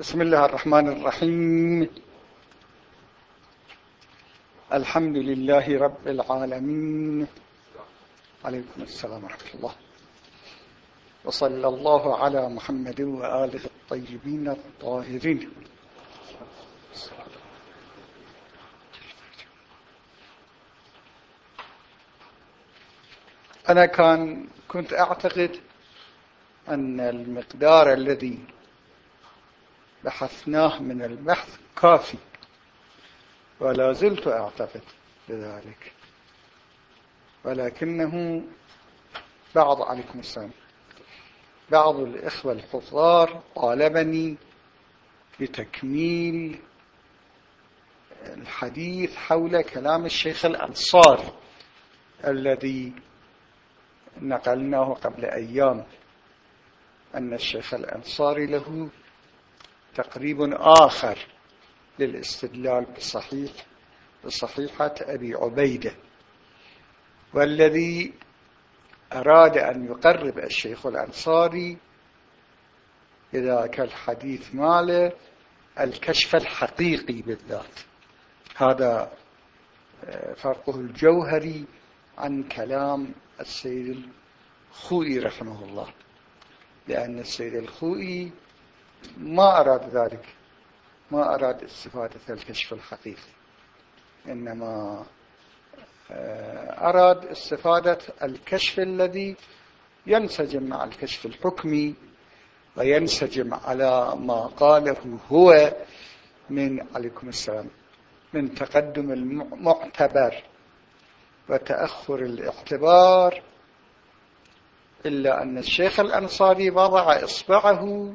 بسم الله الرحمن الرحيم. الحمد لله رب العالمين. عليكم السلام ورحمة الله. وصلى الله على محمد وآله الطيبين الطاهرين. أنا كان كنت أعتقد أن المقدار الذي بحثناه من البحث كافي. ولا زلت أعتقد بذلك. ولكنه بعض عليكم السلام. بعض الإخوة الحضار طالبني بتكميل الحديث حول كلام الشيخ الأنصار الذي نقلناه قبل أيام أن الشيخ الأنصاري له تقريب آخر للاستدلال بصحيح بصحيحة أبي عبيدة والذي أراد أن يقرب الشيخ الأنصاري إذا الحديث ماله الكشف الحقيقي بالذات. هذا آه، فرقه الجوهري عن كلام السيد الخوئي رحمه الله لأن السيد الخوئي ما أراد ذلك. ما أراد استفادة الكشف الحقيقي. إنما آه، أراد استفادة الكشف الذي ينسجم مع الكشف الحكمي وينسجم على ما قاله هو من عليكم السلام من تقدم المعتبر وتأخر الاعتبار. إلا أن الشيخ الأنصاري وضع إصبعه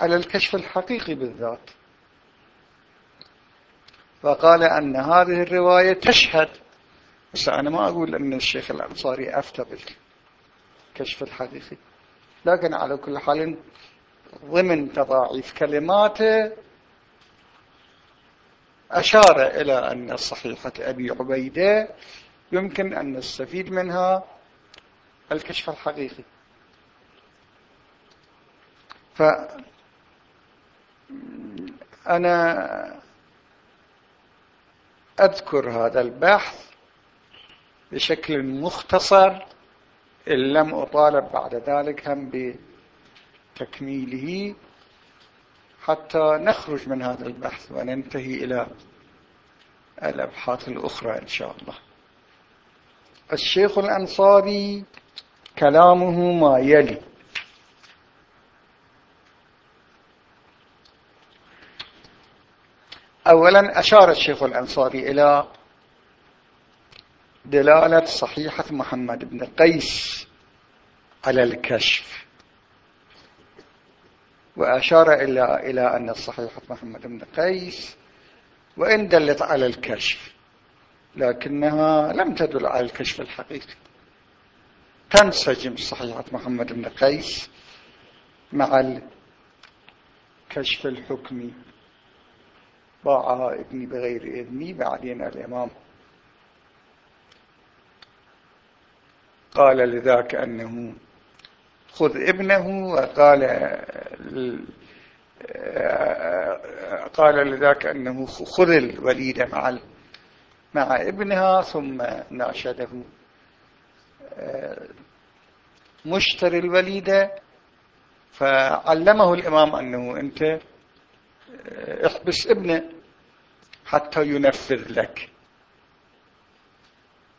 على الكشف الحقيقي بالذات. فقال أن هذه الرواية تشهد. بس أنا ما أقول أن الشيخ الأنصاري أفتى بالكشف الحقيقي لكن على كل حال ضمن تضاعيف كلماته أشار إلى أن صحيحة أبي عبيدة يمكن أن نستفيد منها الكشف الحقيقي. فأنا أذكر هذا البحث بشكل مختصر إن لم أطالب بعد ذلك هم بتكميله حتى نخرج من هذا البحث وننتهي إلى الأبحاث الأخرى إن شاء الله. الشيخ الأنصاري كلامه ما يلي. أولا أشار الشيخ الأنصاري إلى دلالة صحيحة محمد بن قيس على الكشف وأشار إلى إلى أن صحيحة محمد بن قيس وإن دلت على الكشف لكنها لم تدل على الكشف الحقيقي. تنسجم صحيحة محمد بن قيس مع الكشف الحكمي. باعها ابني بغير إذني بعدين الإمام. قال لذاك أنه خذ ابنه وقال قال لذاك أنه خذ الوليد مع مع ابنها ثم ناشده. مشتري الوليدة فعلمه الإمام أنه أنت احبس ابنه حتى ينفذ لك.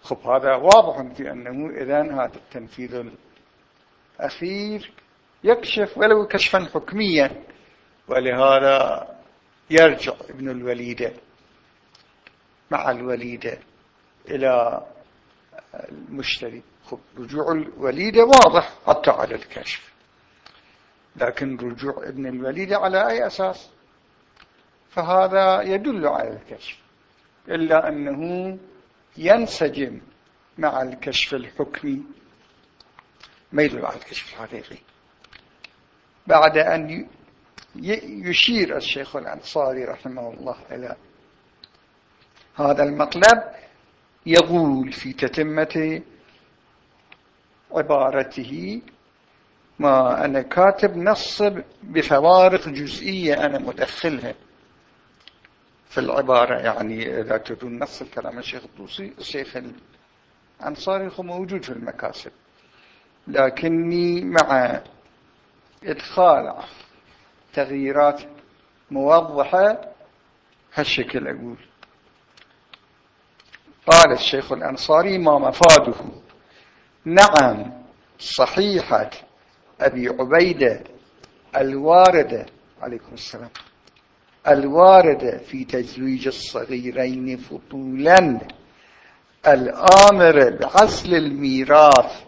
خب هذا واضح في أنه إذن هذا التنفيذ الأخير يكشف ولو كشفا حكميا ولهذا يرجع ابن الوليدة مع الوليدة إلى المشتري. خب رجوع الوليدة واضح حتى على الكشف لكن رجوع ابن الوليدة على أي أساس؟ فهذا يدل على الكشف. إلا أنه ينسجم مع الكشف الحكمي. ما يدل على الكشف الحقيقي. بعد أن يشير الشيخ الأنصاري رحمه الله إلى هذا المطلب يقول في تتمة عبارته ما أنا كاتب نص بفوارق جزئية أنا مدخلها. في العبارة يعني إذا تدون نص الكلام الشيخ الطوسي الشيخ الأنصاري هو موجود في المكاسب. لكني مع إدخال تغييرات موضحة هالشكل أقول. قال الشيخ الأنصاري ما مفاده. نعم صحيحة أبي عبيدة الواردة عليكم السلام. الواردة في تزويج الصغيرين فطولا. الآمر بعزل الميراث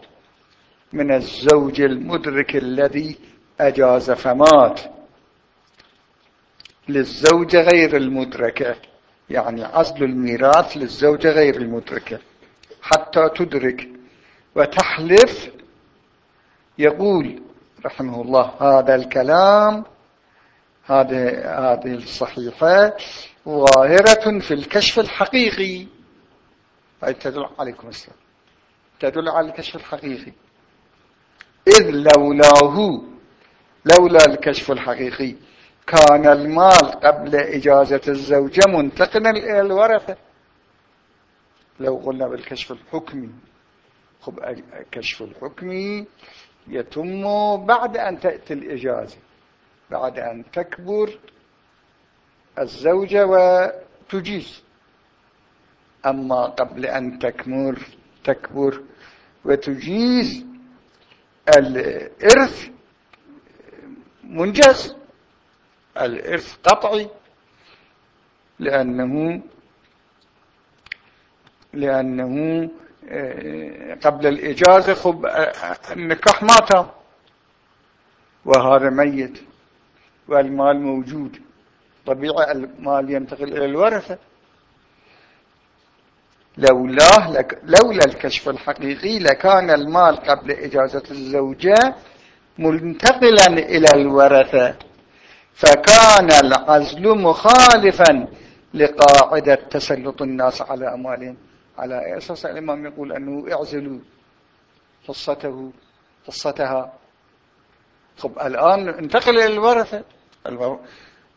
من الزوج المدرك الذي أجاز فمات. للزوجة غير المدركة يعني عزل الميراث للزوجة غير المدركة حتى تدرك. وتحلف يقول رحمه الله هذا الكلام هذه هذه الصحيفة ظاهرة في الكشف الحقيقي. هاي تدل عليكم السلام. تدل على الكشف الحقيقي. إذ لولاه لولا الكشف الحقيقي كان المال قبل إجازة الزوجة منتقلا إلى الورثة. لو قلنا بالكشف الحكمي خب الكشف الحكمي يتم بعد أن تأتي الإجازة. بعد أن تكبر الزوجة وتجيز. أما قبل أن تكمر تكبر وتجيز الإرث منجز الإرث قطعي لأنه لأنه آه، قبل الإجازة خب آه، النكاح مات وهذا ميت. والمال موجود. طبيعي المال ينتقل إلى الورثة. لولاه لك لولا الكشف الحقيقي لكان المال قبل إجازة الزوجة منتقلا إلى الورثة. فكان العزل مخالفا لقاعدة تسلط الناس على أموالهم. على أساس الإمام يقول أنه اعزلوا قصته قصتها طب الآن انتقل إلى الورثة.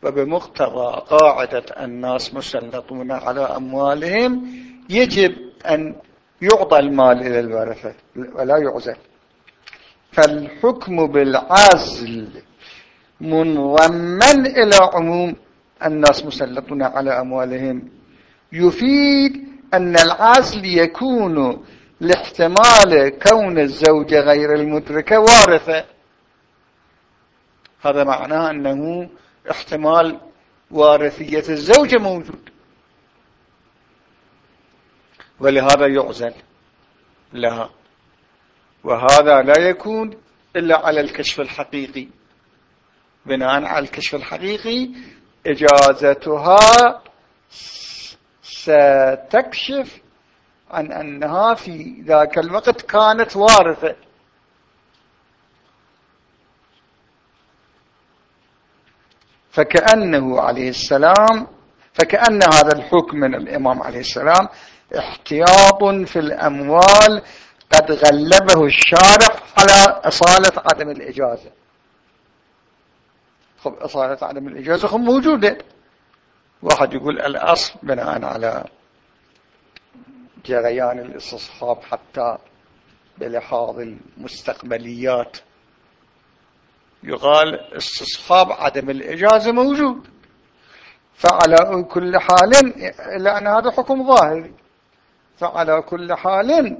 وبمقتضى قاعدة الناس مسلطون على أموالهم يجب أن يعطى المال إلى الورثة ولا يعزل. فالحكم بالعزل منضمن إلى عموم الناس مسلطون على أموالهم. يفيد أن العزل يكون لاحتمال كون الزوجة غير المدركة وارثة. هذا معناه أنه احتمال وارثية الزوجة موجود. ولهذا يعزل. لها وهذا لا يكون إلا على الكشف الحقيقي. بناء على الكشف الحقيقي إجازتها ستكشف عن أنها في ذاك الوقت كانت وارثة. فكأنه عليه السلام فكأن هذا الحكم من الإمام عليه السلام احتياط في الأموال قد غلبه الشارع على أصالة عدم الإجازة. خب أصالة عدم الإجازة خب موجودة. واحد يقول الأصل بناء على جريان الاستصحاب حتى بلحاظ المستقبليات يقال استصحاب عدم الإجازة موجود. فعلى كل حال لأن هذا حكم ظاهري. فعلى كل حال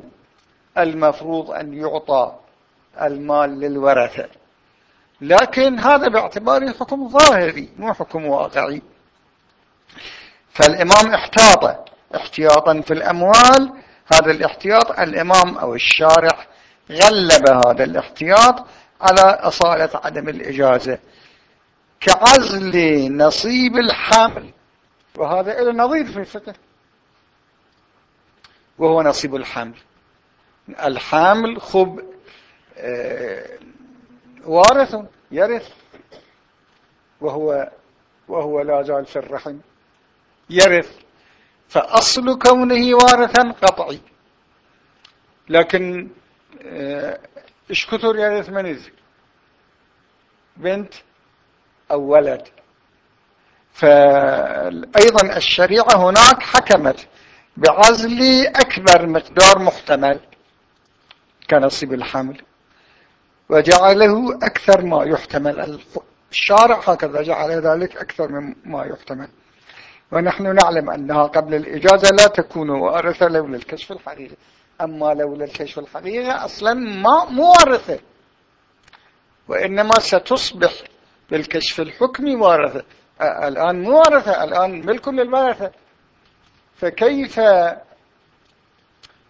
المفروض أن يعطى المال للورثة. لكن هذا باعتباره حكم ظاهري مو حكم واقعي. فالإمام احتاط احتياطا في الأموال. هذا الاحتياط الإمام أو الشارع غلب هذا الاحتياط. على أصالة عدم الإجازة. كعزل نصيب الحمل. وهذا إلى نظير في الفقه. وهو نصيب الحمل. الحامل خب آه، وارث يرث. وهو وهو لا زال في الرحم. يرث. فأصل كونه وارثا قطعي. لكن يرث من يزك بنت أو ولد. فأيضا الشريعة هناك حكمت بعزل أكبر مقدار محتمل كنصيب الحمل وجعله أكثر ما يحتمل. الشارع هكذا جعل ذلك أكثر مما يحتمل. ونحن نعلم أنها قبل الإجازة لا تكون وارثة لولا الكشف الحقيقي أما لولا الكشف الحقيقي أصلا ما مو وارثة وإنما ستصبح بالكشف الحكمي وارثة. الآن مو وارثة الآن ملك للورثة فكيف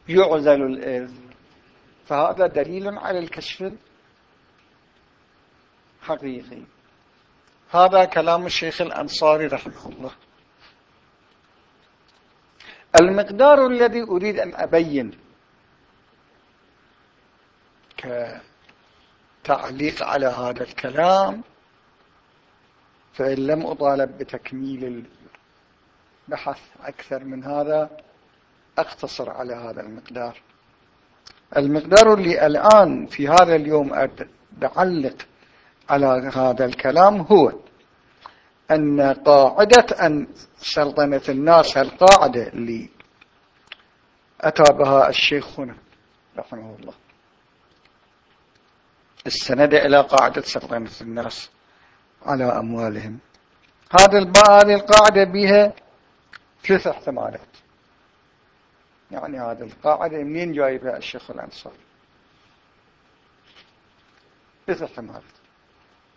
يعزل الإذ فهذا دليل على الكشف الحقيقي. هذا كلام الشيخ الأنصاري رحمه الله. المقدار الذي أريد أن أبين كتعليق على هذا الكلام فإن لم أطالب بتكميل البحث أكثر من هذا أقتصر على هذا المقدار. المقدار اللي الآن في هذا اليوم أعلق على هذا الكلام هو أن قاعدة أن سلطنة الناس القاعدة اللي أتى بها الشيخ هنا رحمه الله. السند إلى قاعدة سلطنة الناس على أموالهم. هذه هذه القاعدة بها ثلاث احتمالات. يعني هذه القاعدة منين جايبها الشيخ الأنصار ثلاث احتمالات.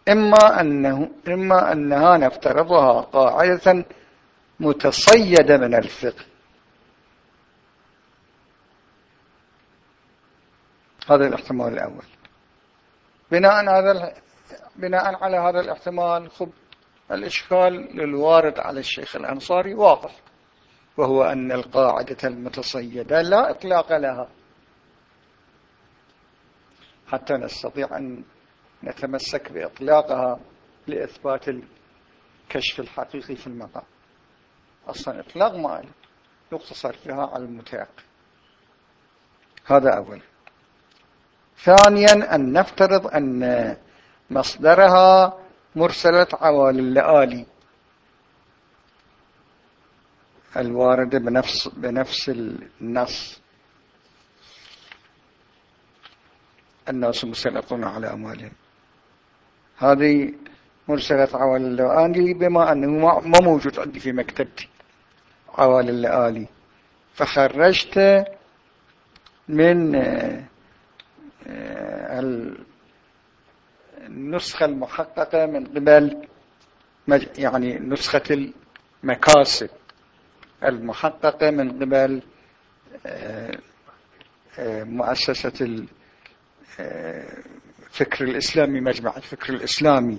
إما, أنه إما أنها نفترضها قاعدة متصيدة من الفقه. هذا الاحتمال الأول. بناء هذا بناء على هذا الاحتمال خب الإشكال للوارد على الشيخ الأنصاري واضح وهو أن القاعدة المتصيدة لا إطلاق لها. حتى نستطيع أن نتمسك بإطلاقها لإثبات الكشف الحقيقي في المقام. أصلا إطلاق ما يقتصر فيها على المتيقن. هذا أول. ثانيا أن نفترض أن مصدرها مرسلة عوالي اللآلي الواردة بنفس, بنفس النص. الناس مسلطون على أموالهم. هذه مرسلة عوالي اللآلي بما أنه ما موجود عندي في مكتبتي عوالي اللآلي فخرجت من النسخة المحققة من قبل يعني نسخة المكاسب المحققة من قبل آه، آه، مؤسسة الفكر آه، الإسلامي مجمع الفكر الإسلامي.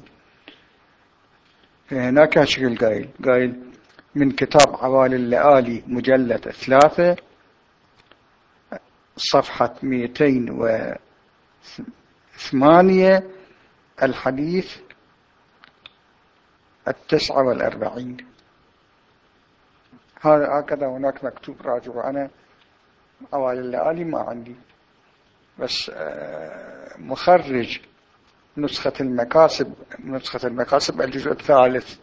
هناك شكل قايل. قايل من كتاب عوالي اللآلي مجلد ثلاثة صفحة مئتين وثمانية الحديث التسعة والأربعين. هذا هكذا هناك مكتوب راجع. أنا أوائل الليالي ما عندي. بس آه، مخرج نسخة المكاسب نسخة المكاسب الجزء الثالث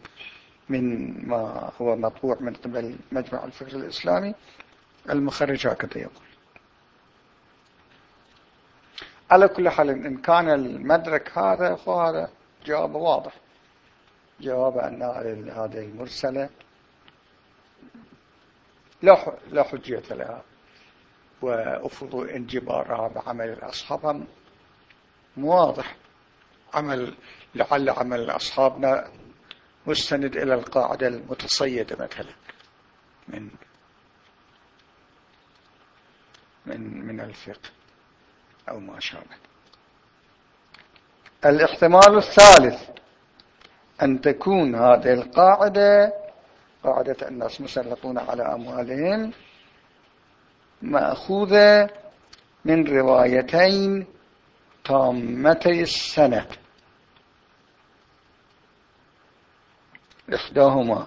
من ما هو مطبوع من قبل مجمع الفكر الإسلامي. المخرج هكذا يقول. على كل حال إن كان المدرك هذا فهذا جواب واضح. جواب أن هذه المرسلة لا حجية لها. وأفضوا انجبارها بعمل الأصحاب واضح. عمل لعل عمل أصحابنا مستند إلى القاعدة المتصيدة مثلا. من من من الفقه. أو ما شابه الاحتمال الثالث أن تكون هذه القاعدة قاعدة الناس مسلطون على أموالهم مأخوذة من روايتين تامتي السنة. إحداهما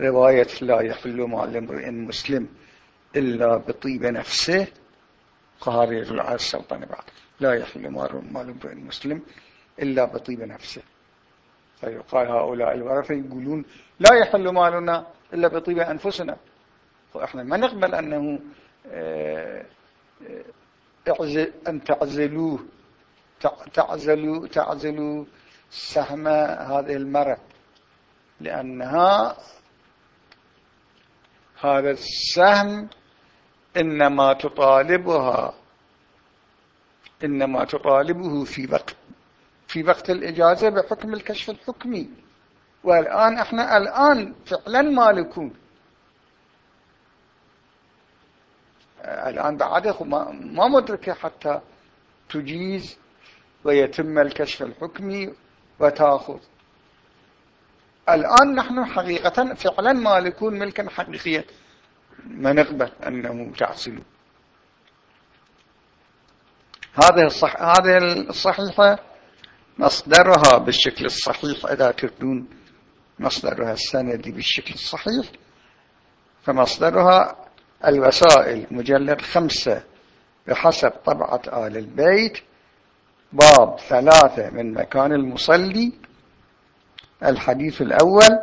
رواية لا يحل مال امرئ مسلم إلا بطيب نفسه. قهار يجل على السلطان بعد. لا يحل مال امرئ مسلم إلا بطيب نفسه. فيقال هؤلاء الورثة يقولون لا يحل مالنا إلا بطيب أنفسنا. وإحنا ما نقبل أنه آه، آه، أن تعزلوه. تعزلوا تعزلوا سهم هذه المرأة. لأنها هذا السهم إنما تطالبها إنما تطالبه في وقت في وقت الإجازة بحكم الكشف الحكمي. والآن إحنا الآن فعلا مالكون. الآن بعده ما مدركة حتى تجيز ويتم الكشف الحكمي وتأخذ. الآن نحن حقيقة فعلا مالكون ملكا حقيقيا. ما نقبل أنه تعصل هذه الصح... هذه الصحيحة مصدرها بالشكل الصحيح إذا تردون مصدرها السندي بالشكل الصحيح فمصدرها الوسائل مجلد خمسة بحسب طبعة آل البيت باب ثلاثة من مكان المصلي الحديث الأول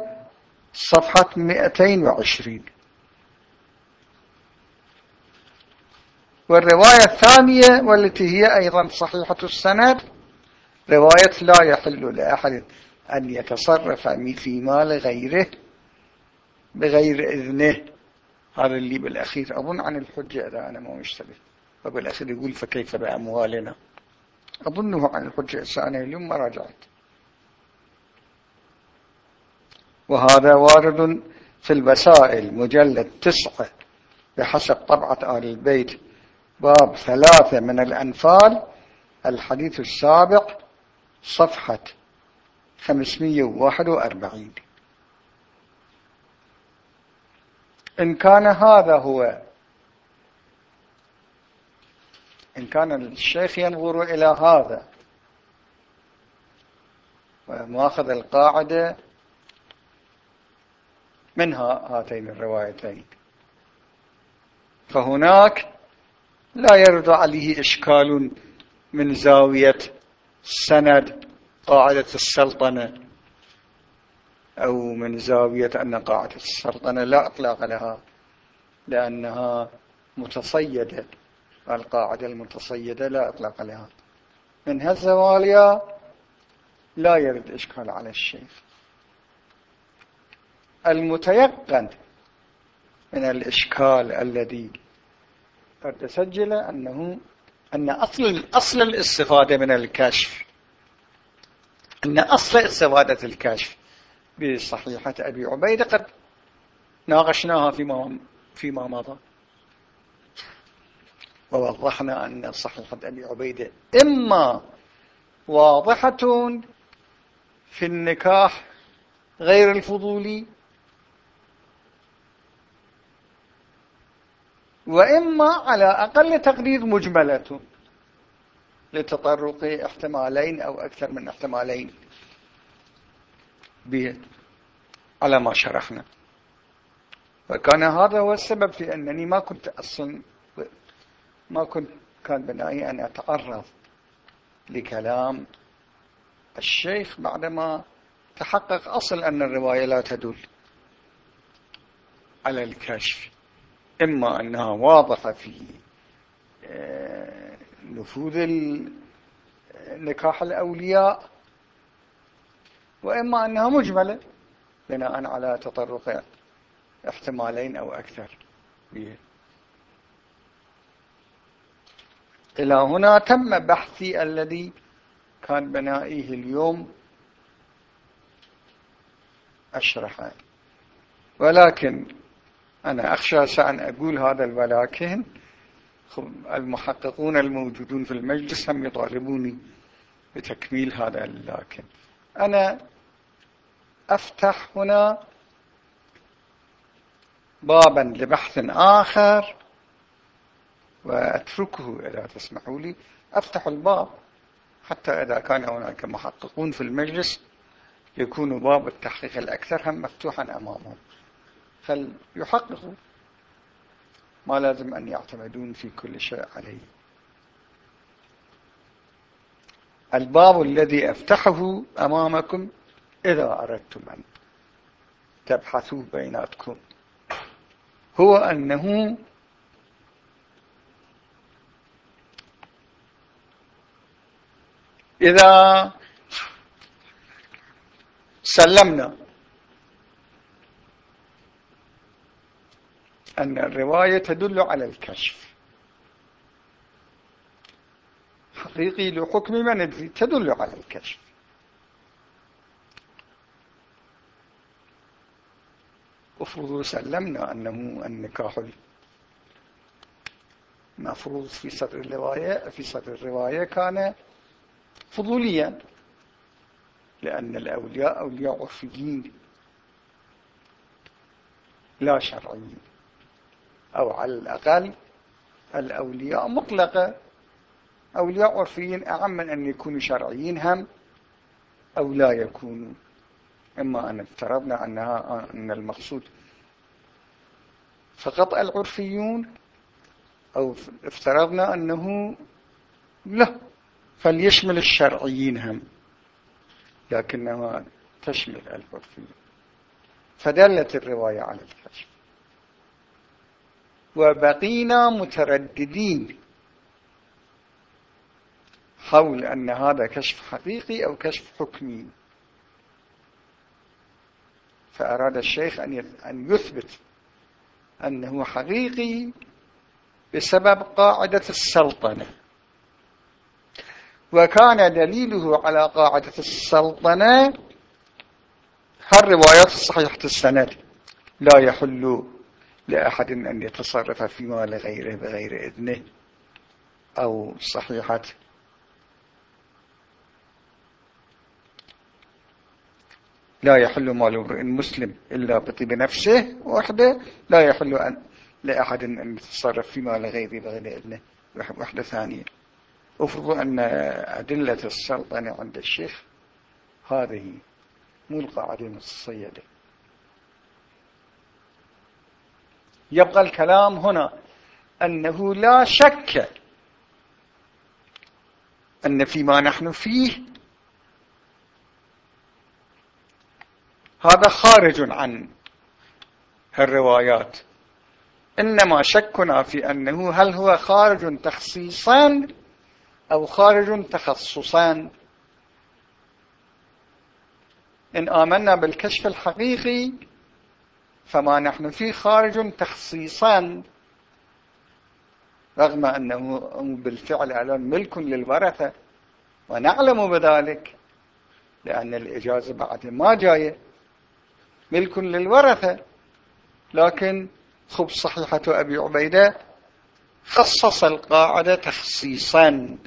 صفحة 220 والرواية الثانية والتي هي أيضا صحيحة السند رواية لا يحل لأحد أن يتصرف في مال غيره بغير إذنه. هذا اللي بالأخير أظن عن الحجة إذا أنا ما مشتبه. وبالأخير يقول فكيف بأموالنا؟ أظنه عن الحجة الثانية اليوم ما راجعت. وهذا وارد في البسائل مجلد تسعة بحسب طبعة آل البيت. باب ثلاثة من الأنفال الحديث السابق صفحة 541 إن كان هذا هو إن كان الشيخ ينظر إلى هذا وماخذ القاعدة منها هاتين الروايتين. فهناك لا يرد عليه إشكال من زاوية سند قاعدة السلطنة أو من زاوية أن قاعدة السلطنة لا أطلاق لها لأنها متصيدة. القاعدة المتصيدة لا أطلاق لها. من هالزواليا لا يرد إشكال على الشيخ. المتيقن من الإشكال الذي قد تسجل أنه أن أصل أصل الاستفادة من الكشف أن أصل استفادة الكشف بصحيحة أبي عبيدة قد ناقشناها فيما فيما مضى. ووضحنا أن صحيحة أبي عبيدة إما واضحة في النكاح غير الفضولي وإما على أقل تقدير مجملة لتطرق احتمالين أو أكثر من احتمالين. على ما شرحنا. وكان هذا هو السبب في أنني ما كنت أصلا ما كنت كان بنائي أن أتعرض لكلام الشيخ بعدما تحقق أصل أن الرواية لا تدل على الكشف. إما أنها واضحة في آه، نفوذ نكاح الأولياء وإما أنها مجملة بناء على تطرق احتمالين أو أكثر إلى هنا تم بحثي الذي كان بنائيه اليوم أشرحه ولكن أنا أخشى سأن أقول هذا الولكن المحققون الموجودون في المجلس هم يطالبوني بتكميل هذا اللكن أنا أفتح هنا بابا لبحث آخر وأتركه إذا تسمحوا لي. أفتح الباب حتى إذا كان هناك محققون في المجلس يكون باب التحقيق الأكثر هم مفتوحا أمامهم. فليحققوا ما لازم أن يعتمدون في كل شيء عليه. الباب الذي أفتحه أمامكم إذا أردتم أن تبحثوا بيناتكم هو أنه إذا سلمنا أن الرواية تدل على الكشف. حقيقي لحكم ما ندري تدل على الكشف. افرضوا سلمنا أنه النكاح المفروض في صدر الرواية في صدر الرواية كان فضوليا لأن الأولياء أولياء عرفيين لا شرعيين. أو على الأقل الأولياء مطلقة. أولياء عرفيين أعم من أن يكونوا شرعيين هم أو لا يكونوا. إما أن افترضنا أنها أن المقصود فقط العرفيون أو افترضنا أنه لا فليشمل الشرعيين هم لكنها تشمل العرفيين فدلت الرواية على الكشف. وبقينا مترددين حول أن هذا كشف حقيقي أو كشف حكمي. فأراد الشيخ أن يثبت أنه حقيقي بسبب قاعدة السلطنة. وكان دليله على قاعدة السلطنة الروايات الصحيحة السند. لا يحل لأحد أن يتصرف في مال غيره بغير إذنه أو صحيحة لا يحل مال امرئ مسلم إلا بطيب نفسه وحده. لا يحل أن لأحد أن يتصرف في مال غيره بغير إذنه. وحدة ثانية. أفرض أن أدلة السلطنة عند الشيخ هذه مو القاعدة الصيدة يبقى الكلام هنا أنه لا شك أن فيما نحن فيه هذا خارج عن الروايات. إنما شكنا في أنه هل هو خارج تخصيصا أو خارج تخصصا إن آمنا بالكشف الحقيقي فما نحن فيه خارج تخصيصا رغم أنه بالفعل الآن ملك للورثة ونعلم بذلك لأن الإجازة بعد ما جاية ملك للورثة. لكن خب صحيحة أبي عبيدة خصص القاعدة تخصيصا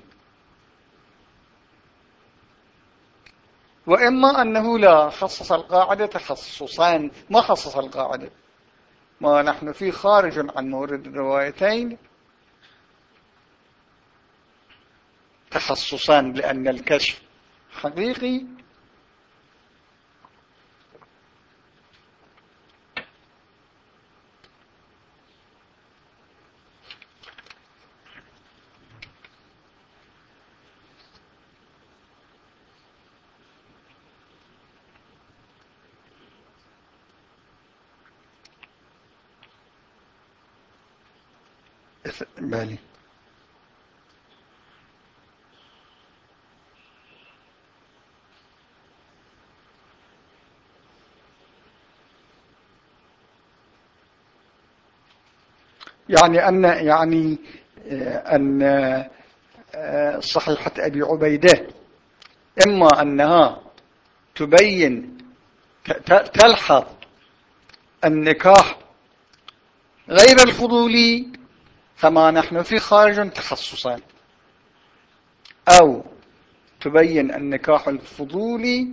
وإما أنه لا خصص القاعدة تخصصان ما خصص القاعدة. ما نحن فيه خارج عن مورد الروايتين. تخصصان لأن الكشف حقيقي. يعني أن يعني آه، أن آه، صحيحة أبي عبيدة. إما أنها تبين تلحظ النكاح غير الفضولي فما نحن في خارج تخصصا أو تبين النكاح الفضولي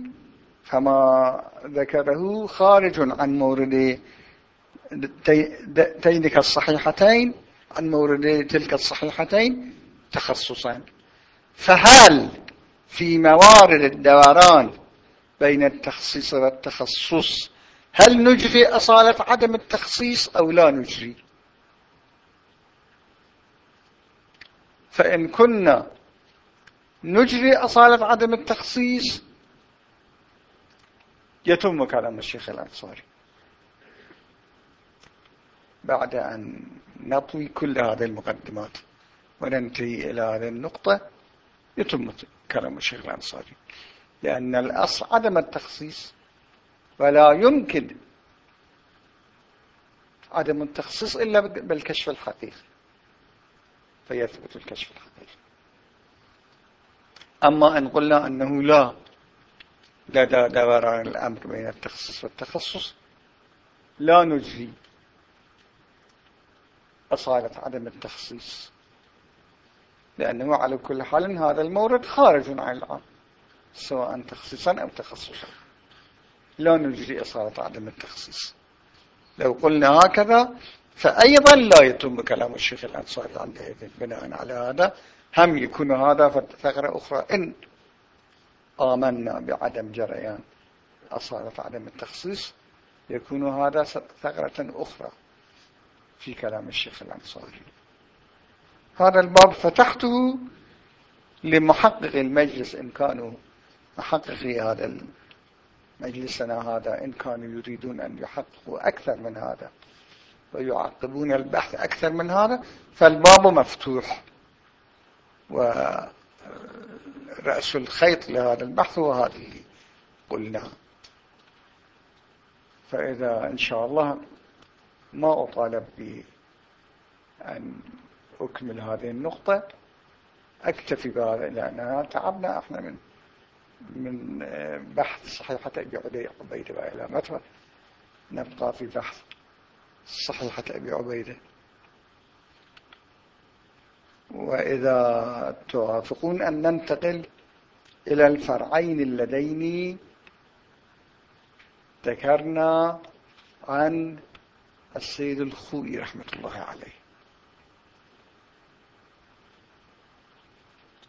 فما ذكره خارج عن مورد تينك الصحيحتين عن مورد تلك الصحيحتين تخصصا فهل في موارد الدوران بين التخصيص والتخصص هل نجري أصالة عدم التخصيص أو لا نجري؟ فإن كنا نجري أصالة عدم التخصيص يتم كلام الشيخ الأنصاري. بعد أن نطوي كل هذه المقدمات وننتهي إلى هذه النقطة يتم كلام الشيخ الأنصاري. لأن الأصل عدم التخصيص ولا يمكن عدم التخصيص إلا بالكشف الحقيقي. فيثبت الكشف الحقيقي. أما أن قلنا أنه لا لدى دوران الأمر بين التخصيص والتخصص لا نجري أصالة عدم التخصيص. لأنه على كل حال هذا المورد خارج عن العام سواء تخصيصا أو تخصصا. لا نجري أصالة عدم التخصيص. لو قلنا هكذا فأيضا لا يتم كلام الشيخ الأنصاري عندئذ بناء على هذا. هم يكون هذا ثغرة أخرى إن آمنا بعدم جريان أصالة عدم التخصيص يكون هذا ثغرة أخرى. في كلام الشيخ الأنصاري. هذا الباب فتحته لمحقق المجلس إن كانوا محققي هذا مجلسنا هذا إن كانوا يريدون أن يحققوا أكثر من هذا ويعقبون البحث أكثر من هذا فالباب مفتوح. ورأس الخيط لهذا البحث هو هذه قلنا. فإذا إن شاء الله ما أطالب بأن أكمل هذه النقطة. أكتفي بهذا لأننا تعبنا إحنا من من بحث صحيحة أبي عبيدة وإلى متى؟ نبقى في بحث صحيحة أبي عبيدة وإذا توافقون أن ننتقل إلى الفرعين اللذين ذكرنا عن السيد الخوي رحمة الله عليه.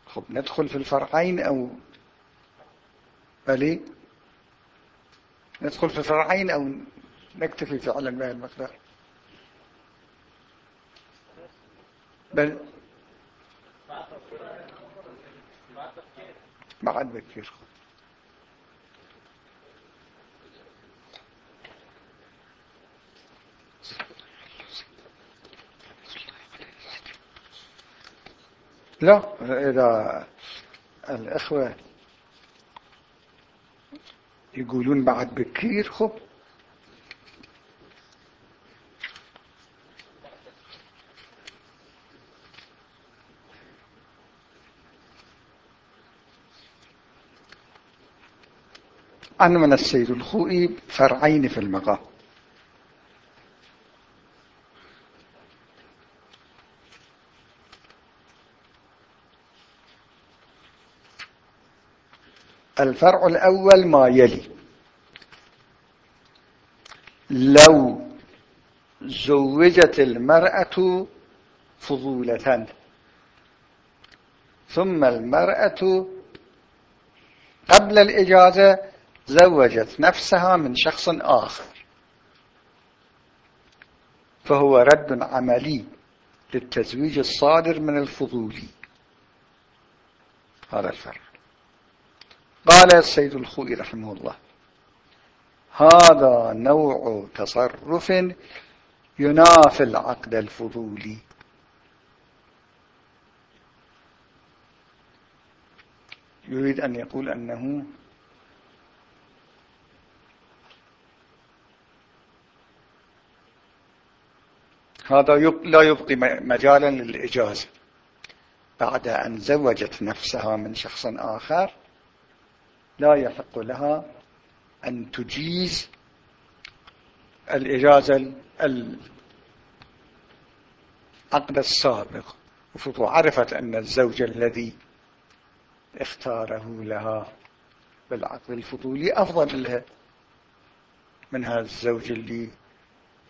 خب ندخل في الفرعين أو بلي ندخل في الفرعين أو نكتفي فعلا بهذا المقدار. بل بعد بكثير لا إذا الإخوة يقولون بعد بكير خب أنا من السيد الخوئي فرعين في المقام. الفرع الأول ما يلي. لو زوجت المرأة فضولة ثم المرأة قبل الإجازة زوجت نفسها من شخص آخر فهو رد عملي للتزويج الصادر من الفضولي هذا الفرق قال السيد الخوئي رحمه الله هذا نوع تصرف ينافي العقد الفضولي. يريد أن يقول أنه هذا لا يبقي مجالا للإجازة بعد أن زوجت نفسها من شخص آخر. لا يحق لها أن تجيز الإجازة العقد السابق. عرفت أن الزوج الذي اختاره لها بالعقد الفضولي أفضل لها من هذا الزوج اللي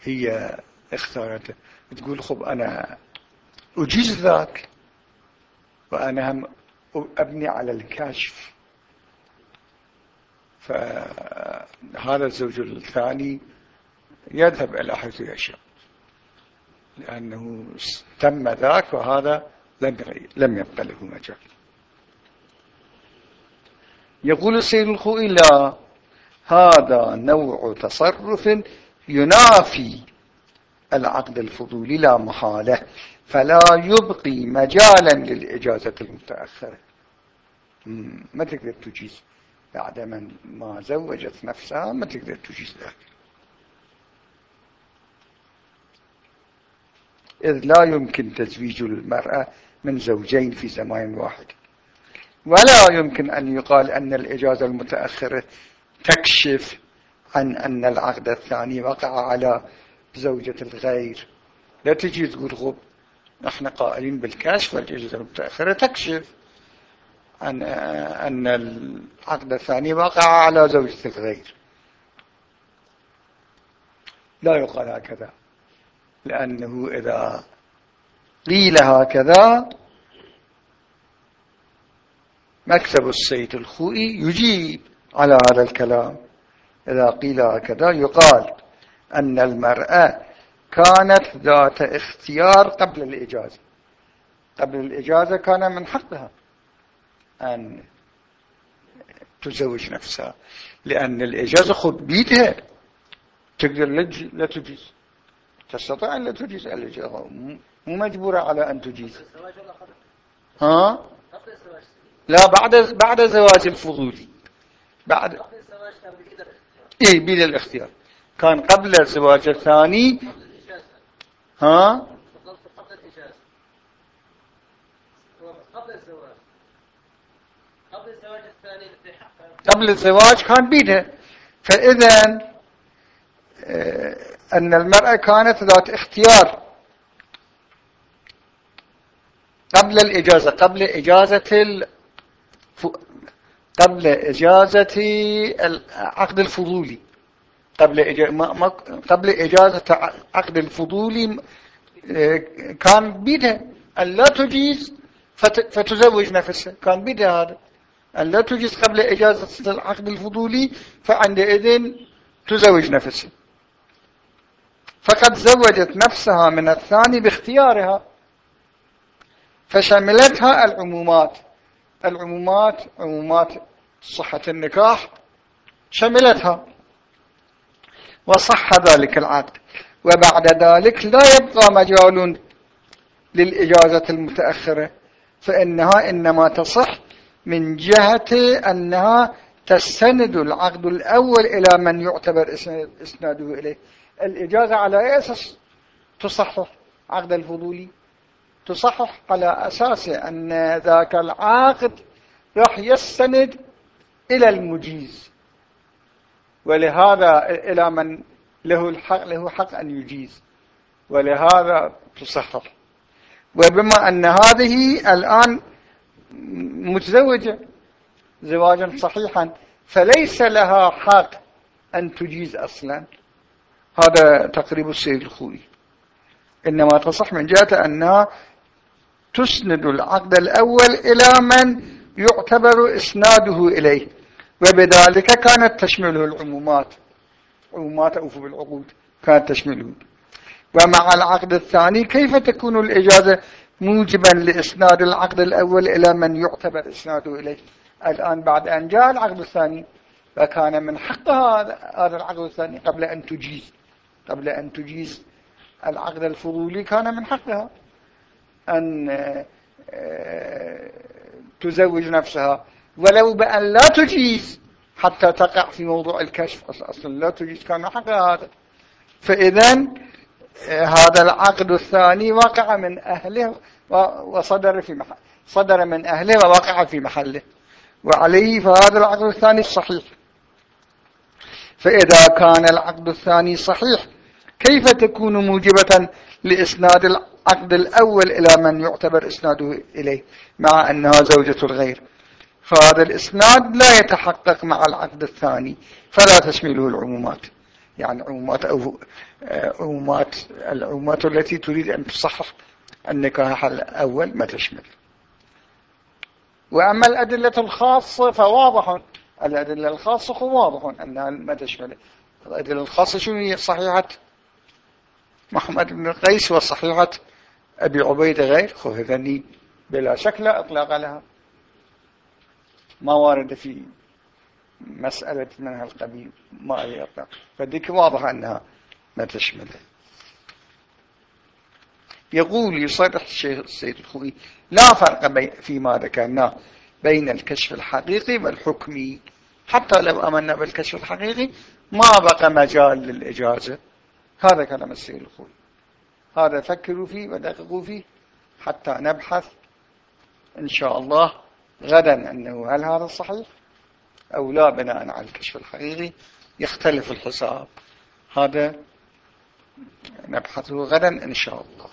هي اختارته تقول خب أنا أجيز ذاك وأنا هم أبني على الكشف فهذا الزوج الثاني يذهب إلى حيث يشاء لأنه تم ذاك وهذا لم لم يبقى له مجال. يقول السيد الخوئي لا هذا نوع تصرف ينافي العقد الفضولي لا محالة فلا يبقي مجالا للإجازة المتأخرة. ما تقدر تجيز؟ بعد من ما زوجت نفسها ما تقدر تجيز ذلك إذ لا يمكن تزويج المرأة من زوجين في زمان واحد. ولا يمكن أن يقال أن الإجازة المتأخرة تكشف عن أن العقد الثاني وقع على زوجة الغير. لا تجي تقول غب. نحن قائلين بالكشف والإجازة المتأخرة تكشف. عن أن العقد الثاني وقع على زوجة الغير. لا يقال هكذا لأنه إذا قيل هكذا مكتب السيد الخوئي يجيب على هذا الكلام. إذا قيل هكذا يقال أن المرأة كانت ذات اختيار قبل الإجازة. قبل الإجازة كان من حقها. أن تزوج نفسها لأن الإجازة خذ بيدها. تقدر لا تجيز. تستطيع أن لا تجيز. الإجازة مو مجبورة على أن تجيز. ها؟ لا بعد بعد زواج الفضولي بعد إيه بلا الاختيار. كان قبل الزواج الثاني. ها قبل الزواج قبل الزواج الثاني قبل الزواج كان بيدها فإذا آه، أن المرأة كانت ذات اختيار. قبل الإجازة قبل إجازة قبل إجازة العقد الفضولي. قبل ما قبل إجازة عقد الفضولي آه، كان بيدها أن لا تجيز فتزوج نفسها. كان بيدها هذا. أن لا تجيز قبل إجازة العقد الفضولي فعندئذ تزوج نفسها. فقد زوجت نفسها من الثاني باختيارها فشملتها العمومات. العمومات عمومات صحة النكاح شملتها. وصح ذلك العقد. وبعد ذلك لا يبقى مجال للإجازة المتأخرة فإنها إنما تصح من جهة أنها تستند العقد الأول إلى من يعتبر إسناده إليه. الإجازة على أي أساس تصحح عقد الفضولي تصحح على أساس أن ذاك العاقد راح يستند إلى المجيز. ولهذا إلى من له الحق له حق أن يجيز. ولهذا تصحح. وبما أن هذه الآن متزوجة زواجا صحيحا فليس لها حق أن تجيز أصلا. هذا تقريب السيد الخوي. إنما تصح من جهة أنها تسند العقد الأول إلى من يعتبر إسناده إليه. وبذلك كانت تشمله العمومات. عمومات أوفو بالعقود كانت تشمله. ومع العقد الثاني كيف تكون الإجازة؟ موجبا لإسناد العقد الأول إلى من يعتبر إسناده إليه. الآن بعد أن جاء العقد الثاني فكان من حقها هذا العقد الثاني قبل أن تجيز. قبل أن تجيز العقد الفضولي كان من حقها. أن آه، تزوج نفسها. ولو بأن لا تجيز حتى تقع في موضوع الكشف أصلا لا تجيز كان حقها هذا. فإذا آه، هذا العقد الثاني وقع من أهله وصدر في محل صدر من أهله ووقع في محله. وعليه فهذا العقد الثاني صحيح. فإذا كان العقد الثاني صحيح كيف تكون موجبة لإسناد العقد الأول إلى من يعتبر إسناده إليه مع أنها زوجة الغير؟ فهذا الإسناد لا يتحقق مع العقد الثاني فلا تشمله العمومات. يعني عمومات أو عمومات العمومات التي تريد أن تصحح النكاح الأول ما تشمل. وأما الأدلة الخاصة فواضح. الأدلة الخاصة واضح أنها ما تشمل. الأدلة الخاصة شنو هي؟ صحيحة؟ محمد بن قيس وصحيحة أبي عبيدة غير خذني بلا شك لا إطلاق لها. ما وارد في مسألة من هالقبيل ما يطلق فديك واضح أنها ما تشمله. يقول يصرح الشيخ السيد الخوي لا فرق فيما ذكرناه بين الكشف الحقيقي والحكمي حتى لو أمنا بالكشف الحقيقي ما بقى مجال للإجازة. هذا كلام السيد الخوي. هذا فكروا فيه ودققوا فيه حتى نبحث إن شاء الله غدا أنه هل هذا صحيح؟ أو لا بناء على الكشف الحقيقي يختلف الحساب. هذا نبحثه غدا إن شاء الله.